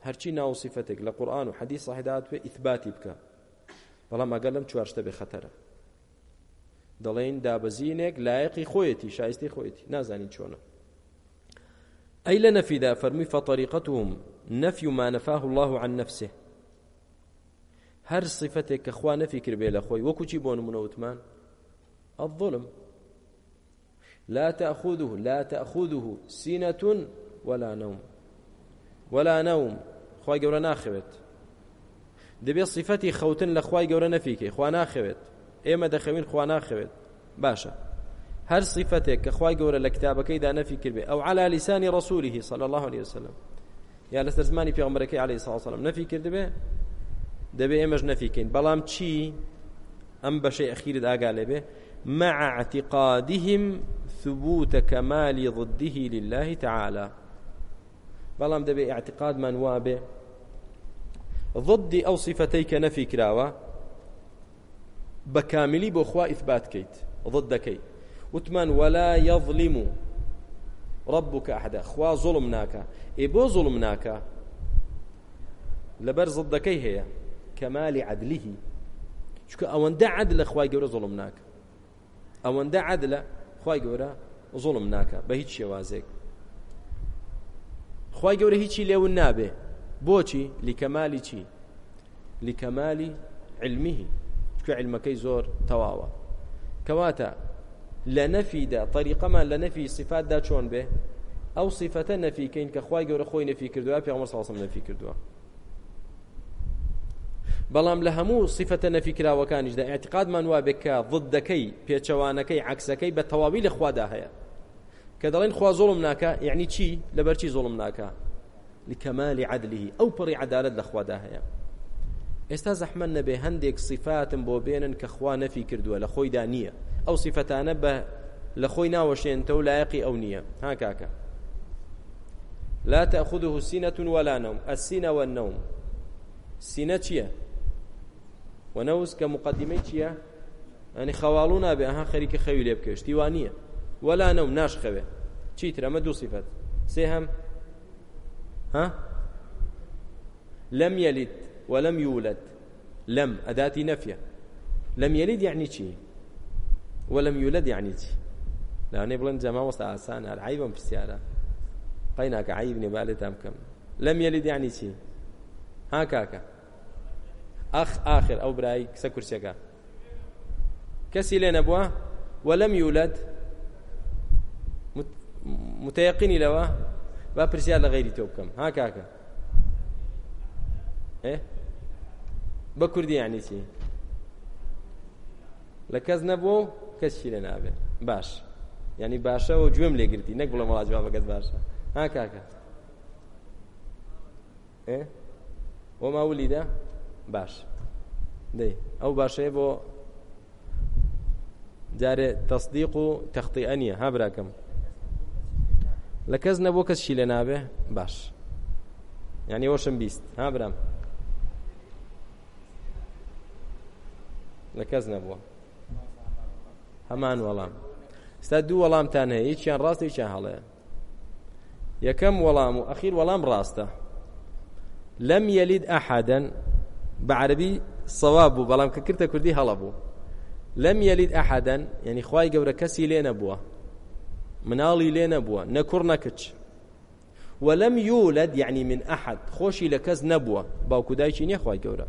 هەرچی ناوسیفەتێک لە قورآن و حەدی صاحداات وێ ئیثباتی بکە بەڵام ئەگەر لەم چوارشتە بێ خەتەرە دەڵێن دابەزینێک لایەقی خۆیەتی شایستی خۆیەتی نازانین چۆنە ئەی لە نەفیدا فەرمی فەطریقەتهم نەفی و ما نەفاه الله عن نفسه هەر سیفەتێک کە خوا نەفیکر بێ لە خۆی وەکو چی بۆ نمونەوتمان الظلم لا تأخذه لا تأخذه سنة ولا نوم ولا نوم خوای گەورە ناخەوێت دەبێت صفەتی خەوتن لە خوای گەورە نەفیکەی خوا ناخەوێت ئێمە دەخەوین خوا ناخەوێت باشە هەر صفەتێک کە خوای گەورە لە کتابەکەیدا نەفی کردێ ئەو على لیسانی ڕسوولیه صلى الله عليه وسلم یا لەسەر زمانی پێغمبەرەکەی عليه ساڵ سلام نەفی کردبێ دەبێ ئێمەش نەفیکەین بەڵام چی ئەم بەشەی ئەخیرت ئاگا لەبێ مع اعتقادهم ثبوت كمال ضده لله تعالى بەڵام دەبێ اعتقادمان وابێ ضدی ئەو صفتەی کە نەفی کراوە بە کاملی بۆ خوا ئیثبات کەیت ضد دەکەی وتمان ولا يظلم ربك احدا خوا ظلم ناکە ئێ بۆ ظلم ناکە لەبەر ضدەکەی هەیە كمال عدله چونکە ئەوەندە عدلە خوای گەورە زڵم ناکە ئەوەندە عدلە خوای گەورە زڵم ناکە بە هیچ شێوازێک خوای گەورە هیچی لێون نابێ بۆچی لیکەمالی چی لیکەمالی علمیه چکە علمەکەی زۆر تەواوە کەواتە لە نەفیدا طریقەمان لە نەفی صفاتدا چۆن بێ ئەو صفەتە نەفیکەین کە خوای گەورە خۆی نەفی کردووە پێ عمر ساسم نەفی کردووە بەڵام لە هەموو سیفەتە نەفیکراوەکانیشدا اعتقادمان وا بێکە ضدەکەی پێچەوانەکەی عکسەکەی بە تەواوی لە خوادا هەیە کە دەڵێن خوا زۆڵم ناکە یعنی چی لەبەرچی زۆڵم ناکە لکەمالی عدلی ئەو پڕی عدالت لە خوادا هەیە ئێستا زەحمە نەبێ هەندێک سیفاتم بۆ بێنن کە خوا نەفی کردووە لە خۆیدا نییە ئەو سیفەتانە بە لە خۆی ناوەشێنتە و لایەقی ئەو نییە ها کاکە لا تأخذه سینة ولا نوم السینة والنوم سینە چییە ونەوز کە مقدمەی چییە؟ ئەنی خەواڵو نابێ ئەها خەریکە خەوی لێ بکەشتی وانە وەلا نەوم ناشخەوێ چیتر ئەمە دوو سیفەت سێ هەم ها؟ لم يلد ولم يولد لم أداتي نفية لم يلد يعني شيء ولم يولد يعني شيء لأني بلن جماعة وسط آسان عيبا في السيارة قيناك عيبني بالتام كم لم يلد يعني شيء هاكاكا ئەخ ئاخر ئەو برایی کسە کورسەکە کەسی لێ نەبووە وەلم یولەت متەقینی لەوە با پرسیار لە غیری تۆ بکەم ها کاکە بە کوردی یعنی چی لە کەس نەبوو کەسشی لە نابێ باش ینی باشەوە گوێم لێگرتی نەک بڵە مەڵاج بەگەت باشە ها کاکە وما ولد باش دەی ئەو باشەیە بۆ جارێ تەصدیق و تەختی ئەنیە ها براکەم لە کەس نەبوو کەسشی لە نابێ باش یعنی وەشم بیست ها برام لە کەس نەبووە هەمان وەڵام ستا دوو وەڵامتان هەیە هیچیان ڕاستە هیچیان هەڵەیە یەکەم وەڵام و ئەخیر وەڵام ڕاستە لەم یەلید ئەحەدەن بە عەربی سەواب بوو بەڵام کە کردە کوردی هەڵە بوو لەم یەلید ئەحەدەن یعنی خوای گەورە کەسی لێ نەبووە مناڵی لێ نەبووە نەکوڕ نەکچ وەلم یولد یعنی من ئەحد خۆشی لە کەس نەبووە باوکو دایکی نییە خوای گەورە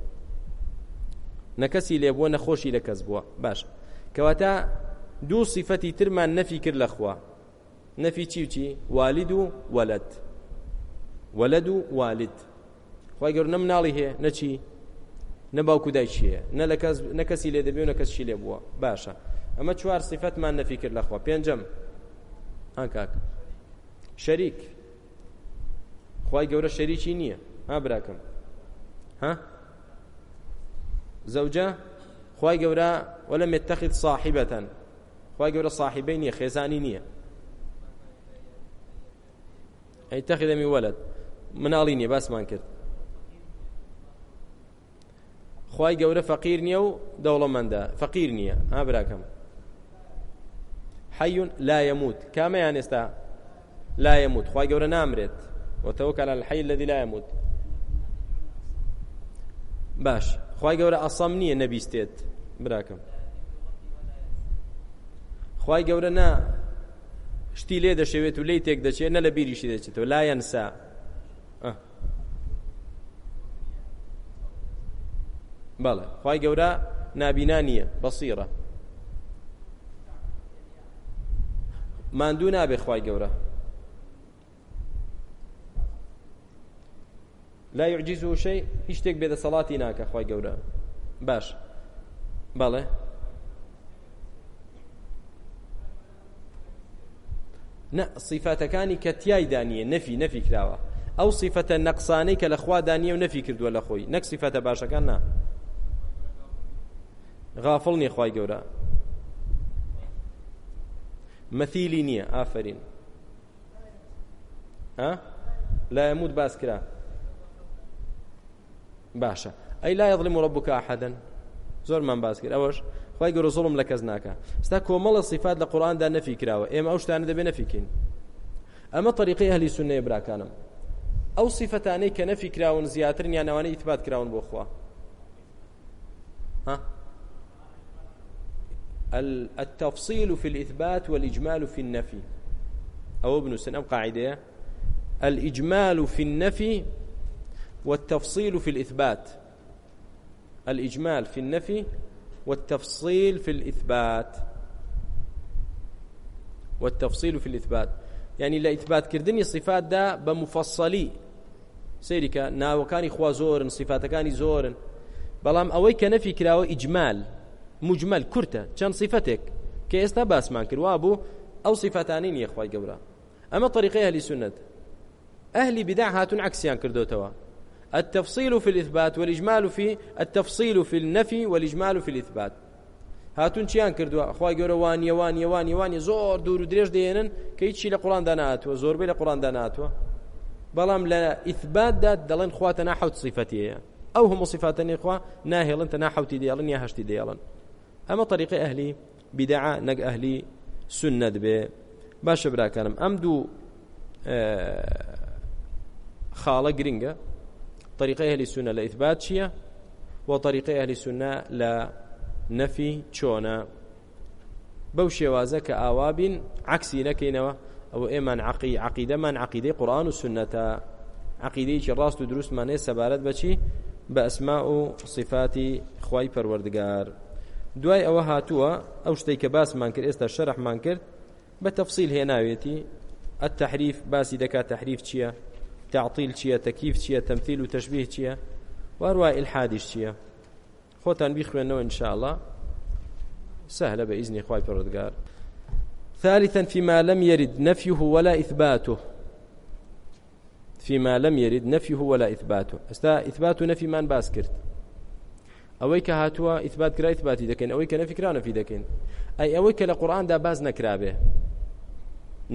نەکەسی لێ بووە نەخۆشی لە کەس بووە باش کەواتە دوو صفەتی ترمان نەفی کرد لە خوا نەفی چی وچی والید و وەلد وەلد و والد خوای گەور نە مناڵی هەیە نەچی نەباوکو دای چیە نە لە کەس نەکەسی لێ دەبێ و نەکەسشی لێ بووە باشە ئەمە چوار سیفەتمان نەفی کرد لەخوا پێنجەم ئاکاک شەریک خی گەورە شەریکی نییە ها براکەم ها زەوجە خی گەورە وەلە مێتەخیت صاحبەتەن خی گەورە صاحبەی نییە خێزانی نییە ئەی تەخیدەمی وەلت مناڵی نییە باسمان کرد خی گەورە فەقیر نییە و دەوڵەمەندە فەقیر نییە ها براکەم حەیون لا يموت کامەیان ئێستا لا يموت خی گەورە نامرێت وتەوەکە لە الحي الذي لا يموت باش خی گەورە ئەسەم نییە نەبیستێت براکەم خی گەورە نا شتی لێ دەشەوێت و لی تێک دەچێت نە لە بیریشی دەچێتەوە لا ینسا بەڵێ خی گەورە نابینا نییە بەسیرە ماندوو نابێ خی گەورە لا يعجز شيء هیچ شتێک بێدە سەڵاتی ناکە خی گەورە باش بەڵێ نە صیفەتەکانی کە تیایدا نیە نەفی نەفی کراوە ئەو صیفەتە نەقسانەی کە لەخوا دانیە و نەفی کردووە لە خۆی نەک صیفەتە باشەکان نا غافڵ نیە خی گەورە مەثیلی نییە ئافرین لا يموت باس کرا باشە ئەی لا يظلم ربك احدا زۆرمان باس کرد ئەوەش خی گەورە زڵم لە کەس ناکە ستا کۆمەڵە صفات لە قورآاندا نەفی کراوە ئێمە ئەو شتانە دەبێ نەفیکەین ئەمە طریقی هەلی سنەیە براکانم ئەو صفتانەی کە نەفی کراون زیاترن یان ئەوانەی ئیتبات کراون بۆ خوا ها التفصيل في الإثبات والإجمال في النفي أو ابن سنة قاعدة الإجمال في النفي والتفصيل في الإثبات الإجمال في النفي والتفصيل في الإثبات والتفصيل في الإثبات يعني لإثبات كردني صفات دا بمفصلي سيرك ناوكاني خوا زورن صفاتكاني زورن بلام أوي كنفي كراوة إجمال مجمل کورتە چەند سیفەتێک کە ئێستا باسمان کردوا بوو ئەو سیفەتانی نیە خی گەورە ئەمە طریقی هەلی سنت ئەهلی بدا هاتون عکسیان کردوتەوە التفصيل في الإثبات والإجمال في التفصيل في النفي والإجمال في الإثبات هاتون چیان کردووە خی گەورە وانە وانە وانە وانە زۆر دوور و درێژ دێنن کە هیچی لە قڕاندا ناتوە زۆربەی لە قڕاندا ناتوە بەڵام لە ئیثباتدا دەڵێن خواتە ناحوت سیفەتیەیە ئەو هەموو سیفاتەنی خوا ناهێڵن تە ناحوتی دێڵن یا هەشتی دێڵن ئەمە طریقی ئەهلی بیدعا نەک ئەهلی سنەت بێ باشە براکانم ئەم دوو خاڵە گرنگە طریقی ئەهلی سنە لە ئیثبات چییە و طریقی ئەهلی سنە لە نەفی چۆنە بەو شێوازە کە ئاوابین عکسی نەکەینەوە ئەو ئێمان عقی عقیدەمان عقیدەی قورآن و سنەتە عقیدەیەکی ڕاست و دروستمان هەیە سەبارەت بەچی بە ئەسما و صفاتی خوای پەروەردگار دوای ئەوە هاتووە ئەو شتەی کە باسمان کرد ئێستا شەرحمان کرد بە تەفسیل هێناوێتی التحریف باسی دەکات تحریف چییە تعطیل چییە تەکیف چییە تەمثیل و تەشبیه چییە واروای الحادیش چییە خۆتان بیخوێنەوە انشاءالله سهلە بە ئیزنی خوای پەرۆدگار ثالثا فيما لم يرد نفيه ولا إثباته فيما لم يرد نفيه ولا إثباته استا إثبات نفي من باس كرت ئەوەی کە هاتووە ئیثبات کرا ئیثباتی دەکەین ئەوەی کە نەفیکرا نەفی دەکەین ئەی ئەوەی کە لە قورآاندا باز نەکرابێ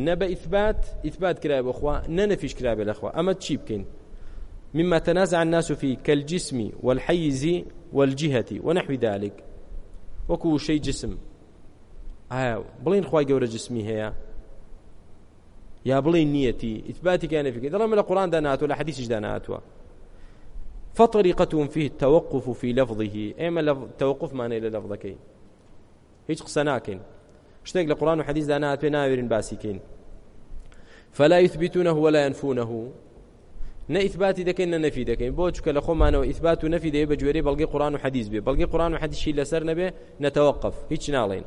نە بە ئیثبات ئیثبات کرای بخوا نە نەفیش کرابێ لەخوا ئەمە چی بکەین مما تنازع الناس فيه كالجسم والحيز والجهة ونحو ذلك وكو شيء جسم آه بلين خواي جورا جسمي هي يا بلين نيتي إثباتي كان فيك دلما القرآن داناتو لا حديث داناتو فطريقتهم فيه التوقف في لفظه اما لفظ توقف معنى الى لفظكين هيج قسناكين شتيك لقران وحديث دانا اتنا يرين باسيكين فلا يثبتونه ولا ينفونه نه اثباتي دكين نفي دكين بوچ كلا خو معنى اثبات ونفي دي بجوري بلقي قران وحديث بي بلقي قران وحديث شي لسر نبي نتوقف هيج نالين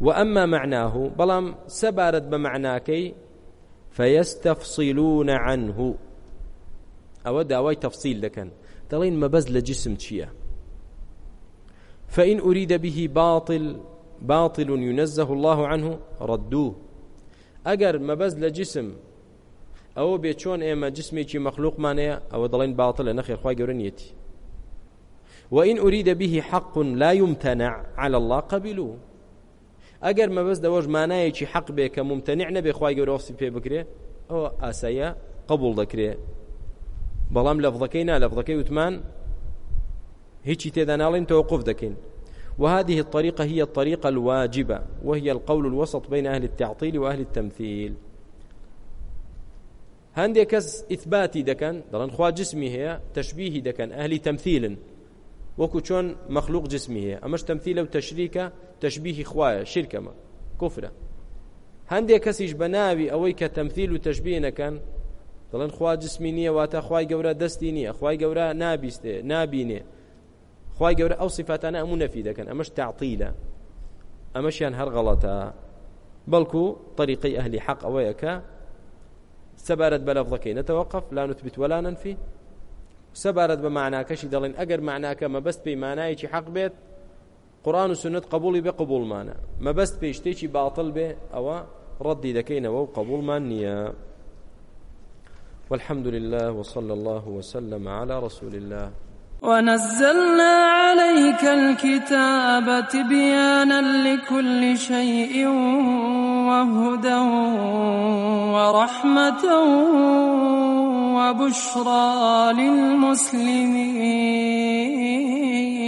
واما معناه بلام سبارت بمعناكي فيستفصلون عنه ئەوە داوای تەفسیل دەکەن دەڵێن مەبەز لە جسم چییە فإن أريد به باطل باطل ينزه الله عنه ردوه ئەگەر مەبەز لە جسم ئەوە بێ چۆن ئێمە جسمێکی مەخلوقمانەیە ئەوە دەڵێن باڵتە لە نەخێ خخوای گەورنیەتی وإن أريد به حق لا يمتنع على الله قبلوه ئەگەر مەبەست دەوەش مانایەکی حەق بێ کە ممتەنیع نەبێ خخوای گەورە وەسی پێ بکرێ ئەوە ئاسایە قبول دەکرێ بەڵام لەفظەکەی نا لەفظەکەی وتمان هیچی تێدا ناڵین توقف دەکەین وهذه الطريقة هي الطريقة الواجبة وهي القول الوسط بين أهل التعطيل وأهل التمثيل هەندێک کەس ئیثباتی دەکەن دەڵێن خوا جسمی هەیە تەشببیهی دەکەن ئەهلی تەمثیلن وەکو چۆن مەخلوق جسمی هەیە ئەمەش تەمثیل لەو تەشریکە تەشببیهی خوایە شرکەمە کوفرە هەندێک کەسیش بە ناوی ئەوەی کە تەمثیل و تەشببیە نەکەن دەڵێن خوا جسمی نییە واتە خی گەورە دەستی نییە خی گەورە نابیستێ نابینێ خی گەورە ئەو سیفاتانە ئەمو نەفی دەکەن ئەمەش تعقیلە ئەمەشیان هەر غەڵەتە بەڵکو طریقی ئەهلی حەق ئەوەیە کە سەبارەت بە لەفظەکەی نەتەوەقف لا نوتبت ولا ننفی سەبارەت بە معناکەشی دەڵێن ئەگەر معناکە مەبەست پێی مانایەکی حەق بێت قورآن و سنت قبولی بێ قبولمانە مەبەست پێی شتێکی باڵ بێ ئەوە ڕەدی دەکەینەوە و قبولمان نییە والحمد لله وصلى الله وسلم على رسول الله ونزلنا عليك الكتاب تبيانا لكل شيء وهدى ورحمة وبشرى للمسلمين